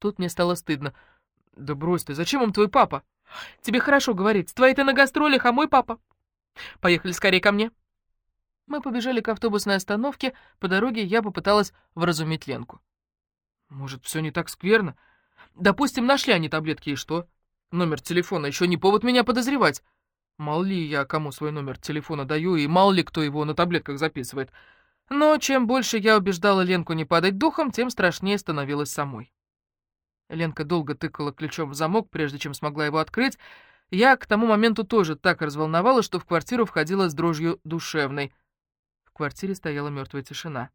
Тут мне стало стыдно. «Да брось ты, зачем им твой папа?» «Тебе хорошо говорить. Твои ты на гастролях, а мой папа...» «Поехали скорее ко мне». Мы побежали к автобусной остановке. По дороге я попыталась вразумить Ленку. «Может, все не так скверно? Допустим, нашли они таблетки, и что? Номер телефона еще не повод меня подозревать. Мало ли я кому свой номер телефона даю, и мало ли кто его на таблетках записывает. Но чем больше я убеждала Ленку не падать духом, тем страшнее становилась самой. Ленка долго тыкала ключом в замок, прежде чем смогла его открыть. Я к тому моменту тоже так разволновалась, что в квартиру входила с дрожью душевной. В квартире стояла мертвая тишина.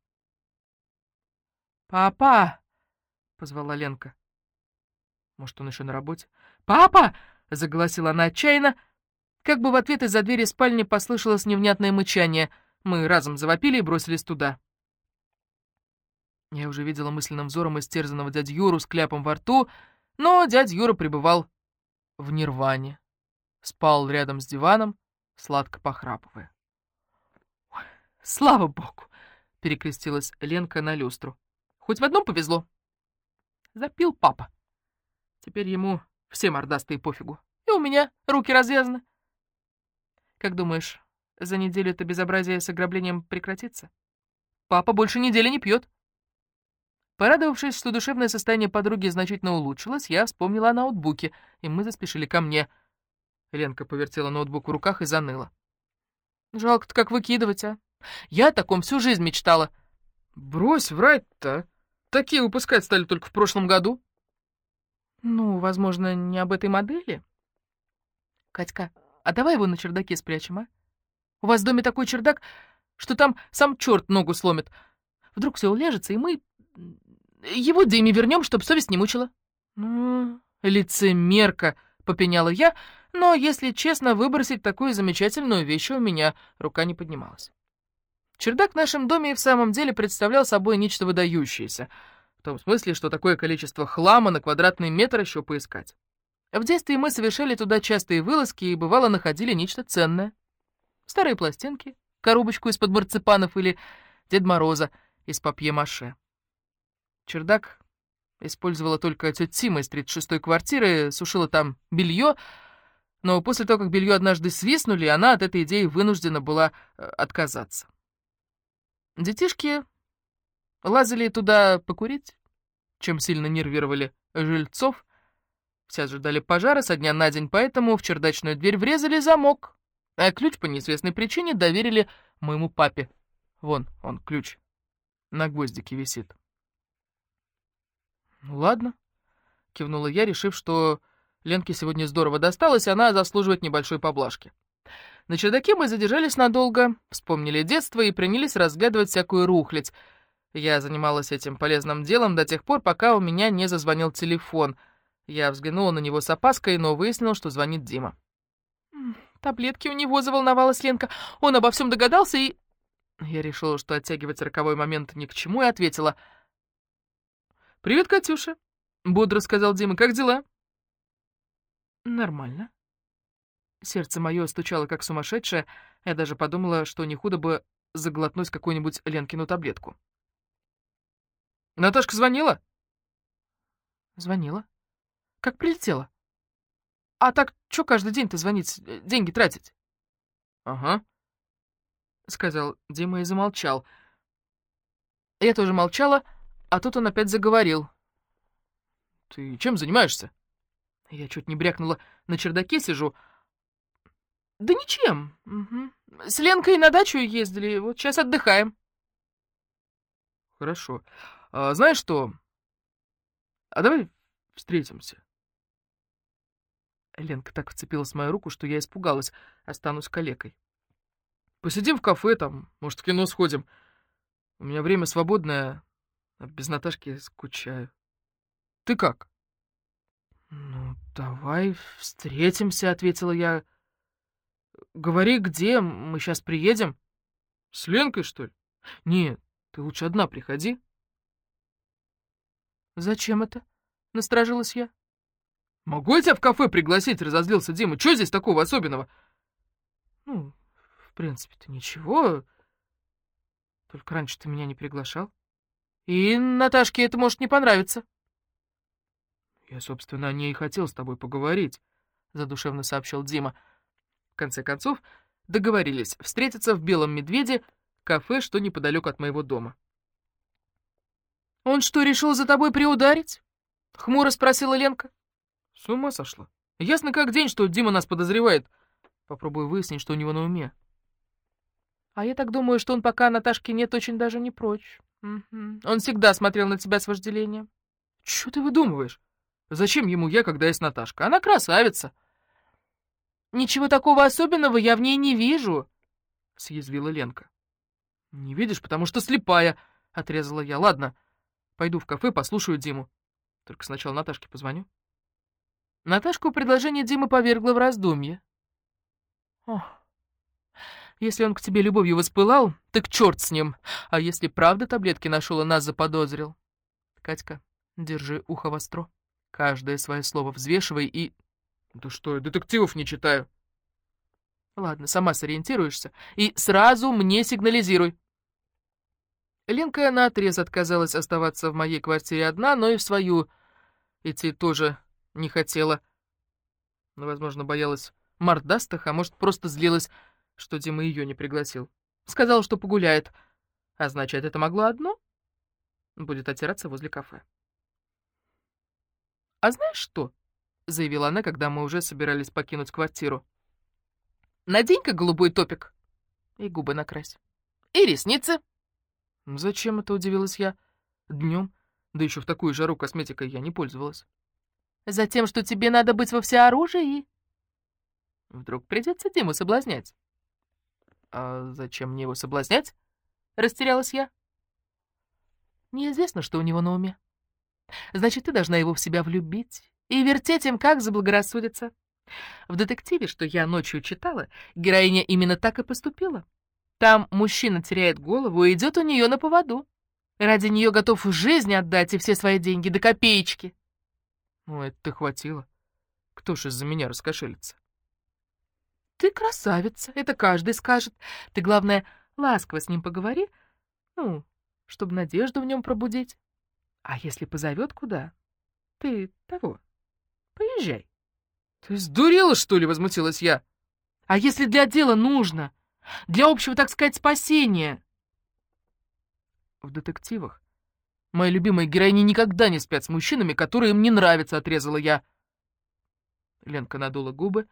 «Папа!» — позвала Ленка. Может, он еще на работе? «Папа!» — заголосила она отчаянно. Как бы в ответ из-за двери спальни послышалось невнятное мычание. Мы разом завопили и бросились туда. Я уже видела мысленным взором истерзанного дядю Юру с кляпом во рту, но дядя Юра пребывал в нирване. Спал рядом с диваном, сладко похрапывая. «Слава богу!» — перекрестилась Ленка на люстру. «Хоть в одном повезло. Запил папа. Теперь ему все мордастые пофигу. И у меня руки развязаны. Как думаешь, за неделю это безобразие с ограблением прекратится? Папа больше недели не пьет. Порадовавшись, что душевное состояние подруги значительно улучшилось, я вспомнила о ноутбуке, и мы заспешили ко мне. Ленка повертела ноутбук в руках и заныла. «Жалко-то как выкидывать, а? Я о таком всю жизнь мечтала». «Брось врать-то. Такие выпускать стали только в прошлом году». «Ну, возможно, не об этой модели?» «Катька, а давай его на чердаке спрячем, а? У вас в доме такой чердак, что там сам черт ногу сломит. Вдруг все уляжется, и мы его Диме вернем, чтобы совесть не мучила». «Ну, лицемерка», — попеняла я, но, если честно, выбросить такую замечательную вещь у меня рука не поднималась. Чердак в нашем доме и в самом деле представлял собой нечто выдающееся, в том смысле, что такое количество хлама на квадратный метр еще поискать. В детстве мы совершали туда частые вылазки и, бывало, находили нечто ценное. Старые пластинки, коробочку из-под марципанов или Дед Мороза из папье-маше. Чердак использовала только тетя Тима из 36-й квартиры, сушила там белье, но после того, как белье однажды свистнули, она от этой идеи вынуждена была э, отказаться. Детишки лазали туда покурить, чем сильно нервировали жильцов. Все ожидали пожара со дня на день, поэтому в чердачную дверь врезали замок, а ключ по неизвестной причине доверили моему папе. Вон он, ключ, на гвоздике висит. «Ну ладно», — кивнула я, решив, что Ленке сегодня здорово досталось, и она заслуживает небольшой поблажки. На чердаке мы задержались надолго, вспомнили детство и принялись разглядывать всякую рухлядь. Я занималась этим полезным делом до тех пор, пока у меня не зазвонил телефон. Я взглянула на него с опаской, но выяснила, что звонит Дима. «Таблетки у него», — заволновалась Ленка. «Он обо всем догадался и...» Я решила, что оттягивать роковой момент ни к чему, и ответила — «Привет, Катюша!» — бодро сказал Дима. «Как дела?» «Нормально». Сердце мое стучало как сумасшедшее, я даже подумала, что не худо бы заглотнуть какую-нибудь Ленкину таблетку. «Наташка звонила?» «Звонила. Как прилетела?» «А так, что каждый день-то звонить, деньги тратить?» «Ага», — сказал Дима и замолчал. Я тоже молчала, — а тут он опять заговорил. «Ты чем занимаешься?» Я чуть не брякнула. На чердаке сижу. «Да ничем. Угу. С Ленкой на дачу ездили. Вот сейчас отдыхаем». «Хорошо. А, знаешь что? А давай встретимся». Ленка так вцепилась в мою руку, что я испугалась. Останусь калекой. «Посидим в кафе там, может, в кино сходим. У меня время свободное, а без Наташки скучаю. Ты как? Ну, давай встретимся, ответила я. Говори, где, мы сейчас приедем. С Ленкой, что ли? Нет, ты лучше одна приходи. Зачем это? Насторожилась я. Могу я тебя в кафе пригласить, разозлился Дима. Что здесь такого особенного? Ну, в принципе-то ничего. Только раньше ты меня не приглашал. И Наташке это может не понравиться. «Я, собственно, о ней и хотел с тобой поговорить», — задушевно сообщил Дима. В конце концов, договорились встретиться в «Белом медведе», кафе, что неподалеку от моего дома. «Он что, решил за тобой приударить?» — хмуро спросила Ленка. «С ума сошла. Ясно как день, что Дима нас подозревает. Попробую выяснить, что у него на уме». «А я так думаю, что он пока Наташки нет, очень даже не прочь. Угу. Он всегда смотрел на тебя с вожделением». «Чего ты выдумываешь? Зачем ему я, когда есть Наташка? Она красавица». «Ничего такого особенного я в ней не вижу», — съязвила Ленка. «Не видишь, потому что слепая», — отрезала я. «Ладно, пойду в кафе, послушаю Диму. Только сначала Наташке позвоню». Наташку предложение Димы повергло в раздумье. «Ох, если он к тебе любовью воспылал, так черт с ним. А если правда таблетки нашел и нас заподозрил? Катька, держи ухо востро. Каждое свое слово взвешивай и... Да что, я детективов не читаю. Ладно, сама сориентируешься. И сразу мне сигнализируй. Ленка наотрез отказалась оставаться в моей квартире одна, но и в свою идти тоже не хотела. Но, возможно, боялась мордастых, а может, просто злилась, что Дима ее не пригласил. Сказал, что погуляет. А значит, это могло одно? Будет отираться возле кафе. «А знаешь что?» — заявила она, когда мы уже собирались покинуть квартиру. «Надень-ка голубой топик и губы накрась. И ресницы». «Зачем это?» — удивилась я. Днем, да еще в такую жару косметикой я не пользовалась. «Затем, что тебе надо быть во всеоружии. Вдруг придется Диму соблазнять». «А зачем мне его соблазнять?» — растерялась я. «Неизвестно, что у него на уме. Значит, ты должна его в себя влюбить и вертеть им, как заблагорассудится. В детективе, что я ночью читала, героиня именно так и поступила. Там мужчина теряет голову и идет у нее на поводу. Ради нее готов жизнь отдать и все свои деньги до копеечки. Ну, это ты хватило. Кто ж из-за меня раскошелится? Ты красавица, это каждый скажет. Ты, главное, ласково с ним поговори, ну, чтобы надежду в нем пробудить. А если позовет куда? Ты того, поезжай. Ты сдурела, что ли, возмутилась я. А если для дела нужно? Для общего, так сказать, спасения. В детективах мои любимые героини никогда не спят с мужчинами, которые им не нравятся, отрезала я. Ленка надула губы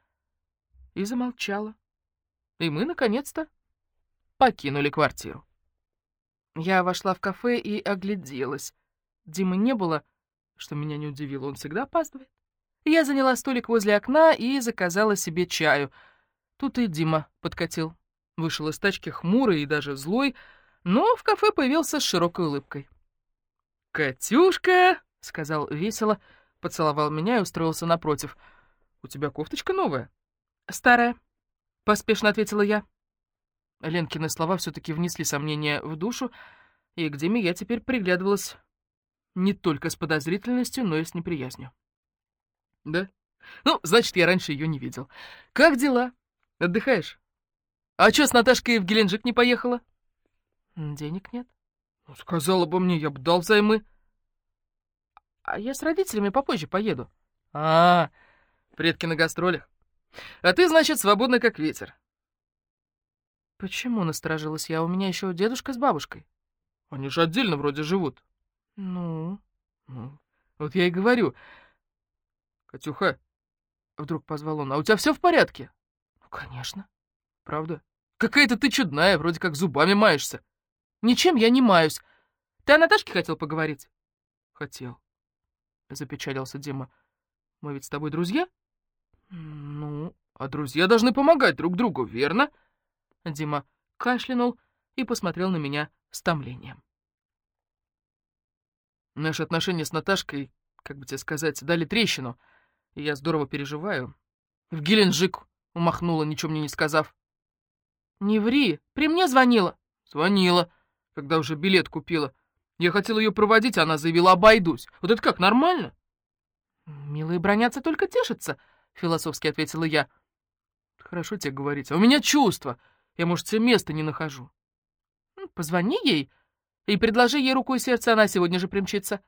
и замолчала. И мы, наконец-то, покинули квартиру. Я вошла в кафе и огляделась. Димы не было, что меня не удивило, он всегда опаздывает. Я заняла столик возле окна и заказала себе чаю. Тут и Дима подкатил. Вышел из тачки хмурый и даже злой, но в кафе появился с широкой улыбкой. «Катюшка!» — сказал весело, поцеловал меня и устроился напротив. «У тебя кофточка новая?» «Старая», — поспешно ответила я. Ленкины слова все-таки внесли сомнения в душу, и к Диме я теперь приглядывалась не только с подозрительностью, но и с неприязнью. «Да? Ну, значит, я раньше ее не видел. Как дела? Отдыхаешь? А чё с Наташкой в Геленджик не поехала?» «Денег нет». Ну, «Сказала бы мне, я бы дал взаймы». «А я с родителями попозже поеду». «А, предки на гастролях. А ты, значит, свободна как ветер». «Почему?» — насторожилась я. «У меня еще дедушка с бабушкой». «Они же отдельно вроде живут». «Ну?» «Ну, вот я и говорю. Катюха, вдруг позвал он, а у тебя все в порядке?» «Ну, конечно». «Правда? Какая-то ты чудная, вроде как зубами маешься». «Ничем я не маюсь. Ты о Наташке хотел поговорить?» «Хотел», — запечалился Дима. «Мы ведь с тобой друзья?» «Ну, а друзья должны помогать друг другу, верно?» Дима кашлянул и посмотрел на меня с томлением. Наши отношения с Наташкой, как бы тебе сказать, дали трещину, и я здорово переживаю. В Геленджик умахнула, ничего мне не сказав. «Не ври, при мне звонила». «Звонила, когда уже билет купила. Я хотел ее проводить, а она заявила, обойдусь. Вот это как, нормально?» «Милые бронятся, только тешатся», — философски ответила я. «Хорошо тебе говорить, а у меня чувства. Я, может, себе места не нахожу». «Позвони ей», и предложи ей руку и сердце, она сегодня же примчится.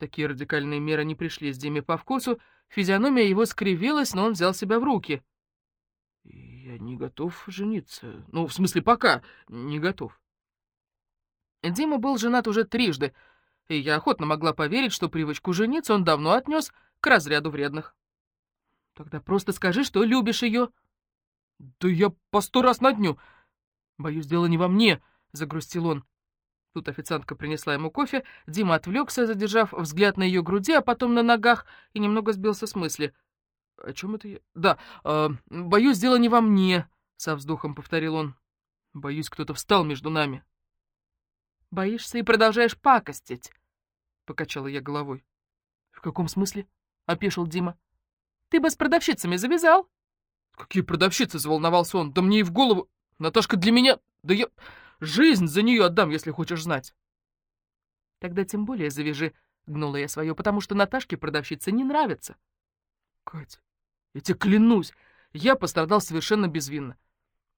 Такие радикальные меры не пришлись Диме по вкусу, физиономия его скривилась, но он взял себя в руки. «Я не готов жениться. Ну, в смысле, пока не готов». Дима был женат уже трижды, и я охотно могла поверить, что привычку жениться он давно отнес к разряду вредных. «Тогда просто скажи, что любишь ее». «Да я по сто раз на дню. Боюсь, дело не во мне», — загрустил он. Тут официантка принесла ему кофе, Дима отвлекся, задержав взгляд на ее груди, а потом на ногах, и немного сбился с мысли. «О чем это я?» «Да, э, боюсь, дело не во мне», — со вздохом повторил он. «Боюсь, кто-то встал между нами». «Боишься и продолжаешь пакостить», — покачала я головой. «В каком смысле?» — опешил Дима. «Ты бы с продавщицами завязал». «Какие продавщицы?» — заволновался он. «Да мне и в голову... Наташка для меня... Да я...» Жизнь за нее отдам, если хочешь знать. Тогда тем более завяжи, гнула я свое, потому что Наташке продавщица не нравится. Катя, я тебе клянусь, я пострадал совершенно безвинно.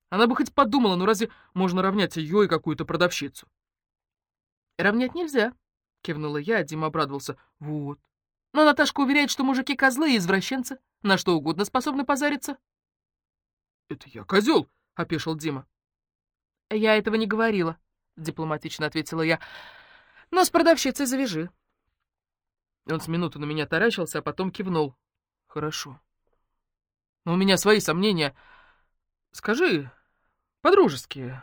Она бы хоть подумала, ну разве можно равнять ее и какую-то продавщицу? Равнять нельзя, кивнула я, а Дима обрадовался. Вот. Но Наташка уверяет, что мужики козлы и извращенцы, на что угодно способны позариться. Это я козел, опешил Дима. «Я этого не говорила», — дипломатично ответила я. «Но с продавщицей завяжи». Он с минуту на меня таращился, а потом кивнул. «Хорошо. Но у меня свои сомнения. Скажи, по-дружески,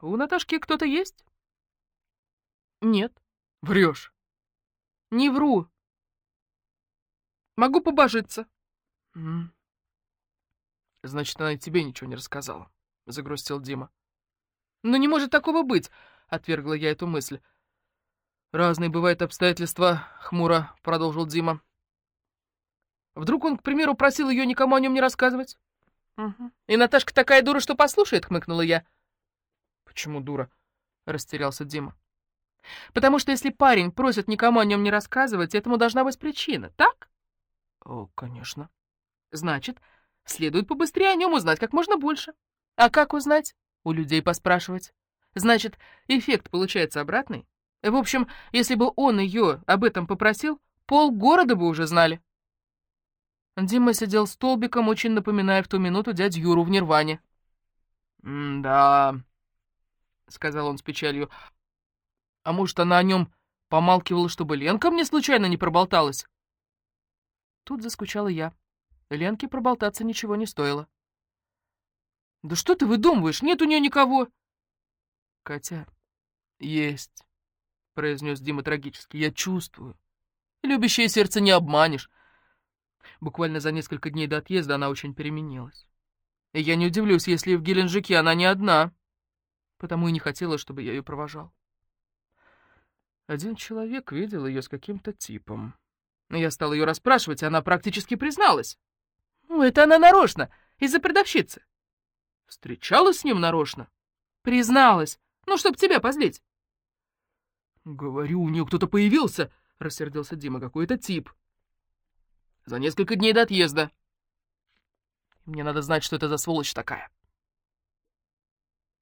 у Наташки кто-то есть?» «Нет». «Врешь». «Не вру. Могу побожиться». «Значит, она и тебе ничего не рассказала», — загрустил Дима. «Но не может такого быть!» — отвергла я эту мысль. «Разные бывают обстоятельства», — хмуро продолжил Дима. «Вдруг он, к примеру, просил ее никому о нем не рассказывать?» угу. «И Наташка такая дура, что послушает», — хмыкнула я. «Почему дура?» — растерялся Дима. «Потому что если парень просит никому о нем не рассказывать, этому должна быть причина, так?» «О, конечно». «Значит, следует побыстрее о нем узнать как можно больше. А как узнать? у людей поспрашивать. Значит, эффект получается обратный. В общем, если бы он ее об этом попросил, полгорода бы уже знали. Дима сидел столбиком, очень напоминая в ту минуту дядю Юру в Нирване. «Да», — сказал он с печалью. «А может, она о нем помалкивала, чтобы Ленка мне случайно не проболталась?» Тут заскучала я. Ленке проболтаться ничего не стоило. «Да что ты выдумываешь? Нет у нее никого!» «Катя, есть», — произнес Дима трагически. «Я чувствую. Любящее сердце не обманешь». Буквально за несколько дней до отъезда она очень переменилась. И я не удивлюсь, если в Геленджике она не одна, потому и не хотела, чтобы я ее провожал. Один человек видел ее с каким-то типом. Я стал ее расспрашивать, она практически призналась. «Ну, это она нарочно, из-за продавщицы. Встречалась с ним нарочно? Призналась. Ну, чтоб тебя позлить. Говорю, у нее кто-то появился, рассердился Дима, какой-то тип. За несколько дней до отъезда. Мне надо знать, что это за сволочь такая.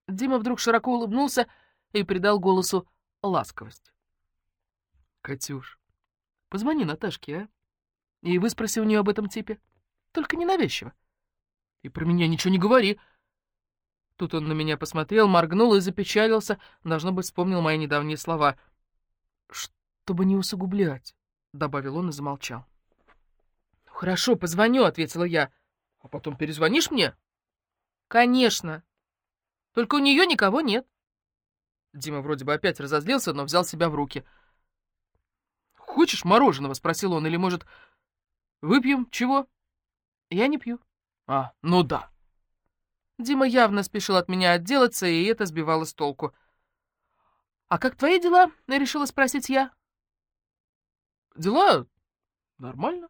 Дима вдруг широко улыбнулся и придал голосу ласковость. «Катюш, позвони Наташке, а? И выспроси у нее об этом типе. Только ненавязчиво. И про меня ничего не говори, Тут он на меня посмотрел, моргнул и запечалился, должно быть, вспомнил мои недавние слова. «Чтобы не усугублять», — добавил он и замолчал. «Хорошо, позвоню», — ответила я. «А потом перезвонишь мне?» «Конечно. Только у нее никого нет». Дима вроде бы опять разозлился, но взял себя в руки. «Хочешь мороженого?» — спросил он. «Или, может, выпьем чего?» «Я не пью». «А, ну да». Дима явно спешил от меня отделаться, и это сбивало с толку. «А как твои дела?» — решила спросить я. «Дела нормально.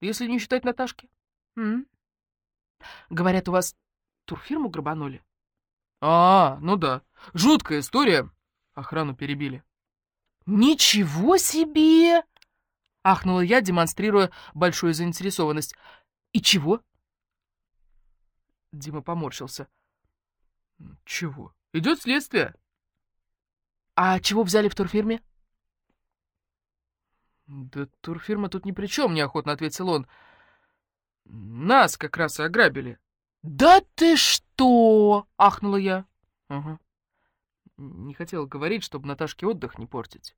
Если не считать Наташки». М -м. «Говорят, у вас турфирму грабанули?» «А, ну да. Жуткая история. Охрану перебили». «Ничего себе!» — ахнула я, демонстрируя большую заинтересованность. «И чего?» Дима поморщился. «Чего? Идет следствие». «А чего взяли в турфирме?» «Да турфирма тут ни при чем», — неохотно ответил он. «Нас как раз и ограбили». «Да ты что!» — ахнула я. «Ага». Не хотел говорить, чтобы Наташке отдых не портить.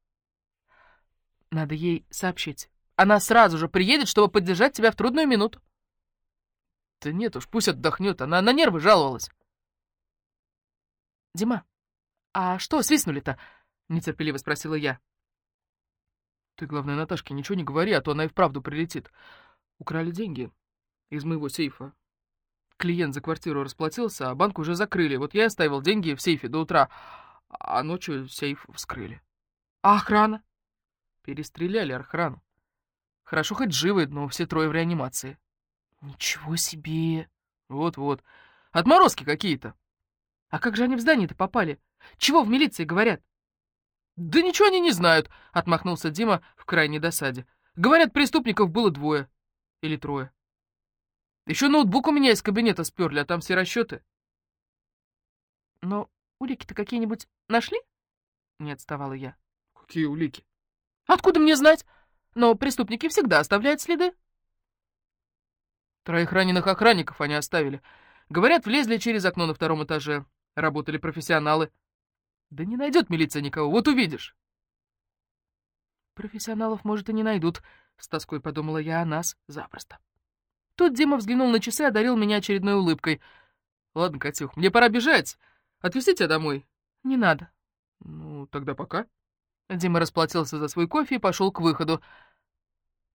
«Надо ей сообщить. Она сразу же приедет, чтобы поддержать тебя в трудную минуту». «Да нет уж, пусть отдохнет. Она на нервы жаловалась». «Дима, а что свистнули-то?» — нетерпеливо спросила я. «Ты, главное, Наташке ничего не говори, а то она и вправду прилетит. Украли деньги из моего сейфа. Клиент за квартиру расплатился, а банк уже закрыли. Вот я оставил деньги в сейфе до утра, а ночью сейф вскрыли. А охрана? Перестреляли охрану. Хорошо хоть живы, но все трое в реанимации. Ничего себе! Вот-вот. Отморозки какие-то. А как же они в здание-то попали? Чего в милиции говорят? Да ничего они не знают, отмахнулся Дима в крайней досаде. Говорят, преступников было двое. Или трое. Еще ноутбук у меня из кабинета сперли, а там все расчеты. Но улики-то какие-нибудь нашли? Не отставала я. Какие улики? Откуда мне знать? Но преступники всегда оставляют следы. Троих раненых охранников они оставили. Говорят, влезли через окно на втором этаже. Работали профессионалы. Да не найдет милиция никого, вот увидишь. Профессионалов, может, и не найдут, с тоской подумала я о нас запросто. Тут Дима взглянул на часы и одарил меня очередной улыбкой. «Ладно, Катюх, мне пора бежать. Отвезти тебя домой?» «Не надо». «Ну, тогда пока». Дима расплатился за свой кофе и пошел к выходу.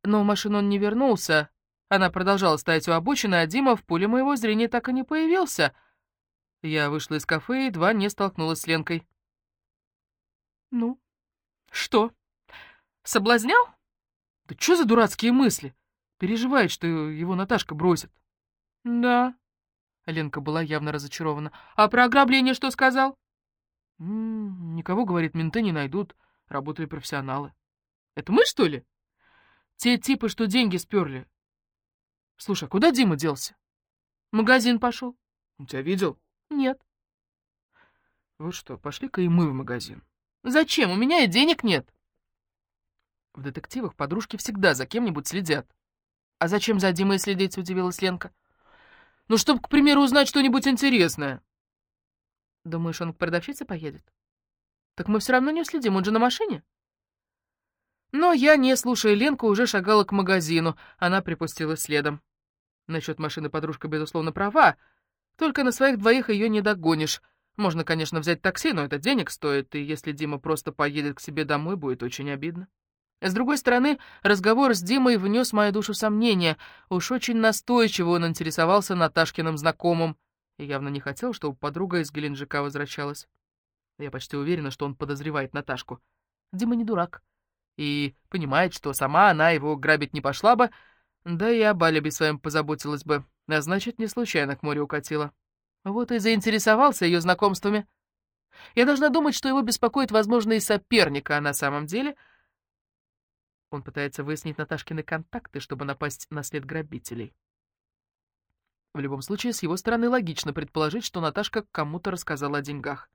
Но в машину он не вернулся. Она продолжала стоять у обочины, а Дима в поле моего зрения так и не появился. Я вышла из кафе и едва не столкнулась с Ленкой. «Ну, что, соблазнял?» «Да что за дурацкие мысли? Переживает, что его Наташка бросит». «Да». Ленка была явно разочарована. «А про ограбление что сказал?» М -м, «Никого, говорит, менты не найдут. Работали профессионалы». «Это мы, что ли?» «Те типы, что деньги сперли. Слушай, а куда Дима делся?» «В магазин пошел». «Он тебя видел?» «Нет». «Вот что, пошли-ка и мы в магазин». «Зачем? У меня и денег нет». В детективах подружки всегда за кем-нибудь следят. «А зачем за Димой следить?» — удивилась Ленка. «Ну, чтобы, к примеру, узнать что-нибудь интересное». «Думаешь, он к продавщице поедет?» «Так мы все равно не уследим, он же на машине». Но я, не слушая Ленку, уже шагала к магазину. Она припустила следом. Насчет машины подружка, безусловно, права. Только на своих двоих ее не догонишь. Можно, конечно, взять такси, но это денег стоит, и если Дима просто поедет к себе домой, будет очень обидно. С другой стороны, разговор с Димой внес в мою душу сомнения. Уж очень настойчиво он интересовался Наташкиным знакомым и явно не хотел, чтобы подруга из Геленджика возвращалась. Я почти уверена, что он подозревает Наташку. Дима не дурак и понимает, что сама она его грабить не пошла бы, да и об алиби своем позаботилась бы, а значит, не случайно к морю укатила. Вот и заинтересовался ее знакомствами. Я должна думать, что его беспокоит возможный соперник, а на самом деле он пытается выяснить Наташкины контакты, чтобы напасть на след грабителей. В любом случае, с его стороны логично предположить, что Наташка кому-то рассказала о деньгах.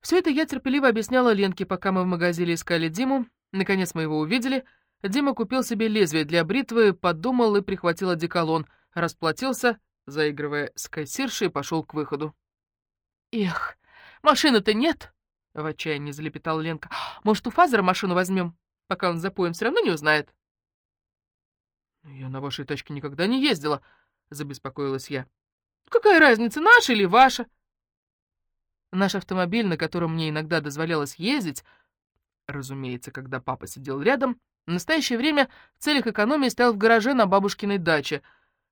Все это я терпеливо объясняла Ленке, пока мы в магазине искали Диму. Наконец мы его увидели. Дима купил себе лезвие для бритвы, подумал и прихватил одеколон, расплатился, заигрывая с кассиршей, пошел к выходу. «Эх, машины-то нет!» — в отчаянии залепетала Ленка. «Может, у Фазера машину возьмем?» Пока он за поем все равно не узнает. «Я на вашей тачке никогда не ездила», — забеспокоилась я. «Какая разница, наша или ваша?» Наш автомобиль, на котором мне иногда дозволялось ездить, разумеется, когда папа сидел рядом, в настоящее время в целях экономии стоял в гараже на бабушкиной даче.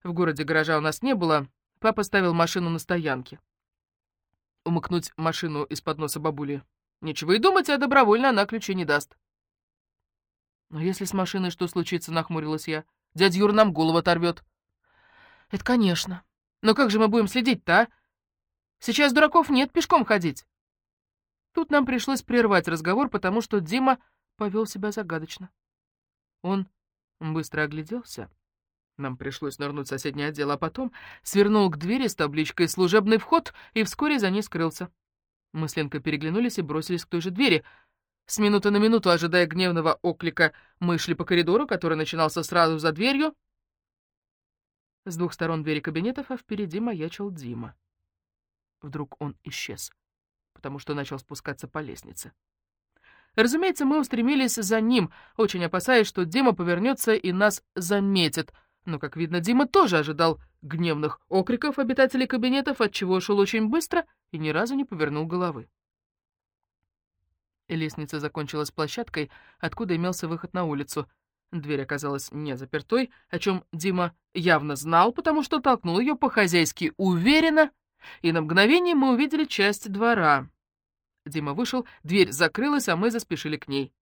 В городе гаража у нас не было, папа ставил машину на стоянке. Умыкнуть машину из-под носа бабули нечего и думать, а добровольно она ключи не даст. «Но если с машиной что случится?» — нахмурилась я. «Дядя Юра нам голову оторвет». «Это конечно. Но как же мы будем следить-то, а? Сейчас дураков нет пешком ходить». Тут нам пришлось прервать разговор, потому что Дима повел себя загадочно. Он быстро огляделся. Нам пришлось нырнуть в соседний отдел, а потом свернул к двери с табличкой «Служебный вход» и вскоре за ней скрылся. Мы с Ленкой переглянулись и бросились к той же двери — С минуты на минуту, ожидая гневного оклика, мы шли по коридору, который начинался сразу за дверью. С двух сторон двери кабинетов, а впереди маячил Дима. Вдруг он исчез, потому что начал спускаться по лестнице. Разумеется, мы устремились за ним, очень опасаясь, что Дима повернется и нас заметит. Но, как видно, Дима тоже ожидал гневных окриков обитателей кабинетов, отчего шел очень быстро и ни разу не повернул головы. Лестница закончилась площадкой, откуда имелся выход на улицу. Дверь оказалась не запертой, о чем Дима явно знал, потому что толкнул ее по-хозяйски уверенно, и на мгновение мы увидели часть двора. Дима вышел, дверь закрылась, а мы заспешили к ней.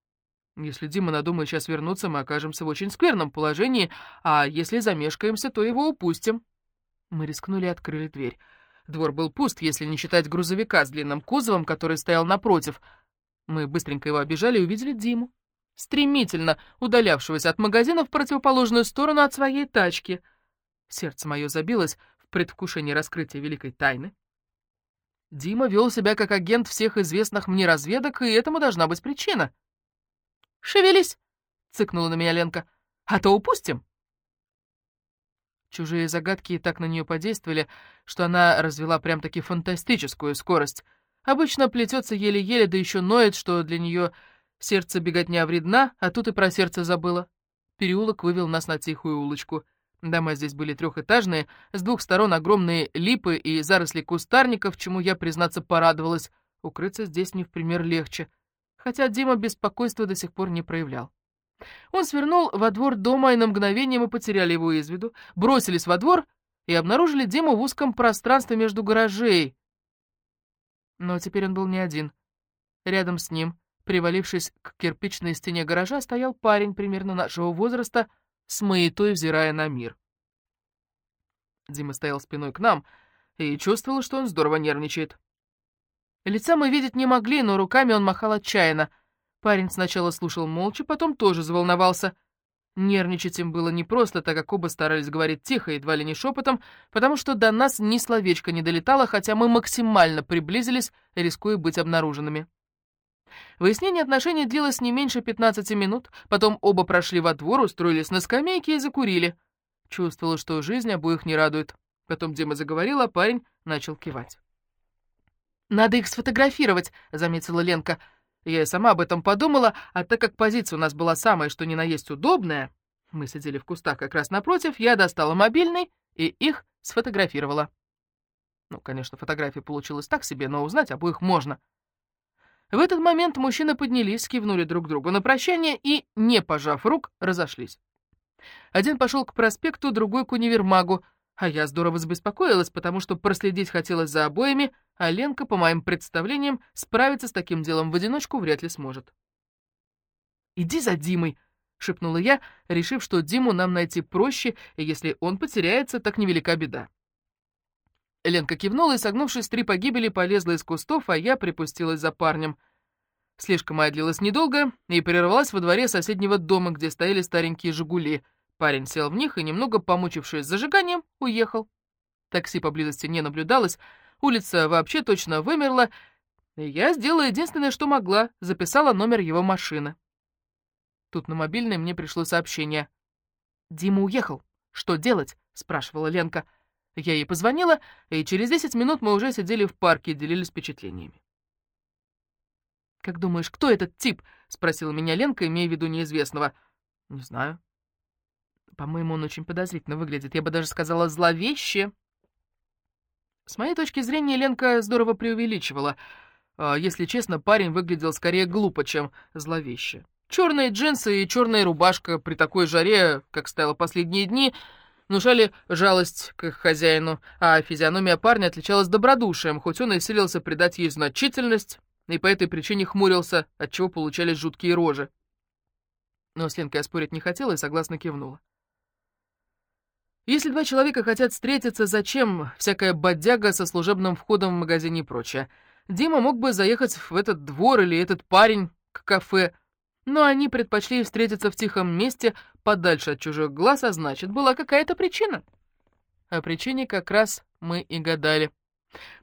Если Дима надумает сейчас вернуться, мы окажемся в очень скверном положении, а если замешкаемся, то его упустим. Мы рискнули и открыли дверь. Двор был пуст, если не считать грузовика с длинным кузовом, который стоял напротив. Мы быстренько его обижали и увидели Диму, стремительно удалявшегося от магазина в противоположную сторону от своей тачки. Сердце мое забилось в предвкушении раскрытия великой тайны. Дима вел себя как агент всех известных мне разведок, и этому должна быть причина. «Шевелись!» — цыкнула на меня Ленка. «А то упустим!» Чужие загадки так на нее подействовали, что она развела прям-таки фантастическую скорость. Обычно плетется еле-еле, да еще ноет, что для нее сердце беготня вредна, а тут и про сердце забыла. Переулок вывел нас на тихую улочку — Дома здесь были трехэтажные, с двух сторон огромные липы и заросли кустарников, чему я, признаться, порадовалась. Укрыться здесь не в пример легче, хотя Дима беспокойства до сих пор не проявлял. Он свернул во двор дома, и на мгновение мы потеряли его из виду, бросились во двор и обнаружили Диму в узком пространстве между гаражей. Но теперь он был не один. Рядом с ним, привалившись к кирпичной стене гаража, стоял парень примерно нашего возраста — с маятой взирая на мир. Дима стоял спиной к нам и чувствовал, что он здорово нервничает. Лица мы видеть не могли, но руками он махал отчаянно. Парень сначала слушал молча, потом тоже заволновался. Нервничать им было непросто, так как оба старались говорить тихо, едва ли не шепотом, потому что до нас ни словечко не долетало, хотя мы максимально приблизились, рискуя быть обнаруженными. Выяснение отношений длилось не меньше 15 минут, потом оба прошли во двор, устроились на скамейке и закурили. Чувствовала, что жизнь обоих не радует. Потом Дима заговорил, а парень начал кивать. «Надо их сфотографировать», — заметила Ленка. Я и сама об этом подумала, а так как позиция у нас была самая, что ни на есть удобная, мы сидели в кустах как раз напротив, я достала мобильный и их сфотографировала. Ну, конечно, фотография получилась так себе, но узнать обоих можно. В этот момент мужчины поднялись, кивнули друг другу на прощание и, не пожав рук, разошлись. Один пошел к проспекту, другой к универмагу, а я здорово забеспокоилась, потому что проследить хотелось за обоими, а Ленка, по моим представлениям, справиться с таким делом в одиночку вряд ли сможет. «Иди за Димой», — шепнула я, решив, что Диму нам найти проще, и если он потеряется, так невелика беда. Ленка кивнула и, согнувшись три погибели, полезла из кустов, а я припустилась за парнем. Слишком моя длилась недолго и прервалась во дворе соседнего дома, где стояли старенькие «Жигули». Парень сел в них и, немного помучившись зажиганием, уехал. Такси поблизости не наблюдалось, улица вообще точно вымерла, и я сделала единственное, что могла, записала номер его машины. Тут на мобильный мне пришло сообщение. «Дима уехал. Что делать?» — спрашивала Ленка. — я ей позвонила, и через 10 минут мы уже сидели в парке и делились впечатлениями. «Как думаешь, кто этот тип?» — спросила меня Ленка, имея в виду неизвестного. «Не знаю». «По-моему, он очень подозрительно выглядит. Я бы даже сказала, зловеще». С моей точки зрения, Ленка здорово преувеличивала. А, если честно, парень выглядел скорее глупо, чем зловеще. Черные джинсы и черная рубашка при такой жаре, как стояла последние дни — внушали жалость к их хозяину, а физиономия парня отличалась добродушием, хоть он и селился придать ей значительность, и по этой причине хмурился, отчего получались жуткие рожи. Но с Ленкой я спорить не хотела и согласно кивнула. Если два человека хотят встретиться, зачем всякая бодяга со служебным входом в магазине и прочее? Дима мог бы заехать в этот двор или этот парень к кафе, но они предпочли встретиться в тихом месте, подальше от чужих глаз, а значит, была какая-то причина. О причине как раз мы и гадали.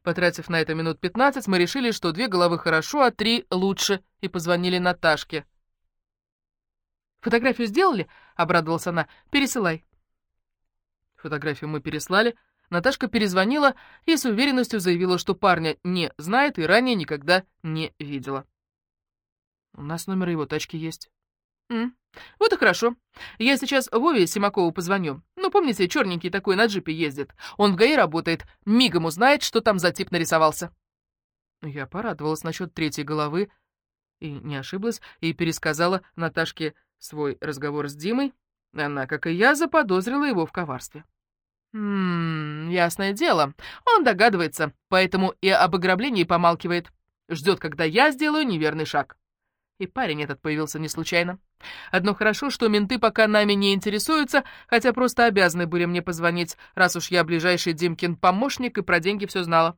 Потратив на это минут пятнадцать, мы решили, что две головы хорошо, а три лучше, и позвонили Наташке. «Фотографию сделали?» — обрадовалась она. «Пересылай». Фотографию мы переслали. Наташка перезвонила и с уверенностью заявила, что парня не знает и ранее никогда не видела. «У нас номер его тачки есть». «М, вот и хорошо. Я сейчас Вове Симакову позвоню. Ну, помните, черненький такой на джипе ездит. Он в ГАИ работает. Мигом узнает, что там за тип нарисовался». Я порадовалась насчет третьей головы и не ошиблась, и пересказала Наташке свой разговор с Димой. Она, как и я, заподозрила его в коварстве. «Ммм, ясное дело. Он догадывается, поэтому и об ограблении помалкивает. Ждет, когда я сделаю неверный шаг». И парень этот появился не случайно. Одно хорошо, что менты пока нами не интересуются, хотя просто обязаны были мне позвонить, раз уж я ближайший Димкин помощник и про деньги все знала.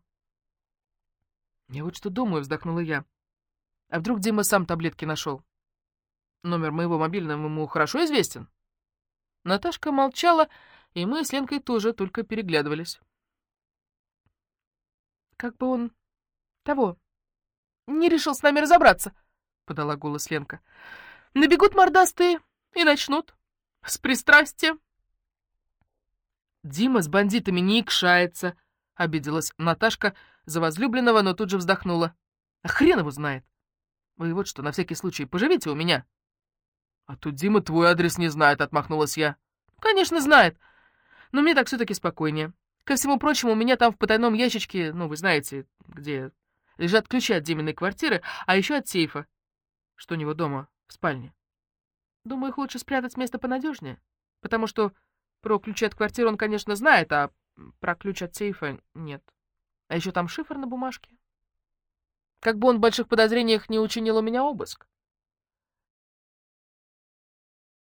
«Я вот что думаю», — вздохнула я. «А вдруг Дима сам таблетки нашел? Номер моего мобильного ему хорошо известен?» Наташка молчала, и мы с Ленкой тоже только переглядывались. «Как бы он... того... не решил с нами разобраться», — подала голос Ленка. «Набегут мордастые и начнут. С пристрастием». «Дима с бандитами не икшается», — обиделась Наташка за возлюбленного, но тут же вздохнула. «А хрен его знает. Вы вот что, на всякий случай, поживите у меня». «А тут Дима твой адрес не знает», — отмахнулась я. «Конечно, знает но мне так все-таки спокойнее. Ко всему прочему, у меня там в потайном ящичке, ну, вы знаете, где лежат ключи от Диминой квартиры, а еще от сейфа, что у него дома, в спальне. Думаю, их лучше спрятать место понадежнее, потому что про ключи от квартиры он, конечно, знает, а про ключ от сейфа нет. А еще там шифр на бумажке. Как бы он в больших подозрениях не учинил у меня обыск.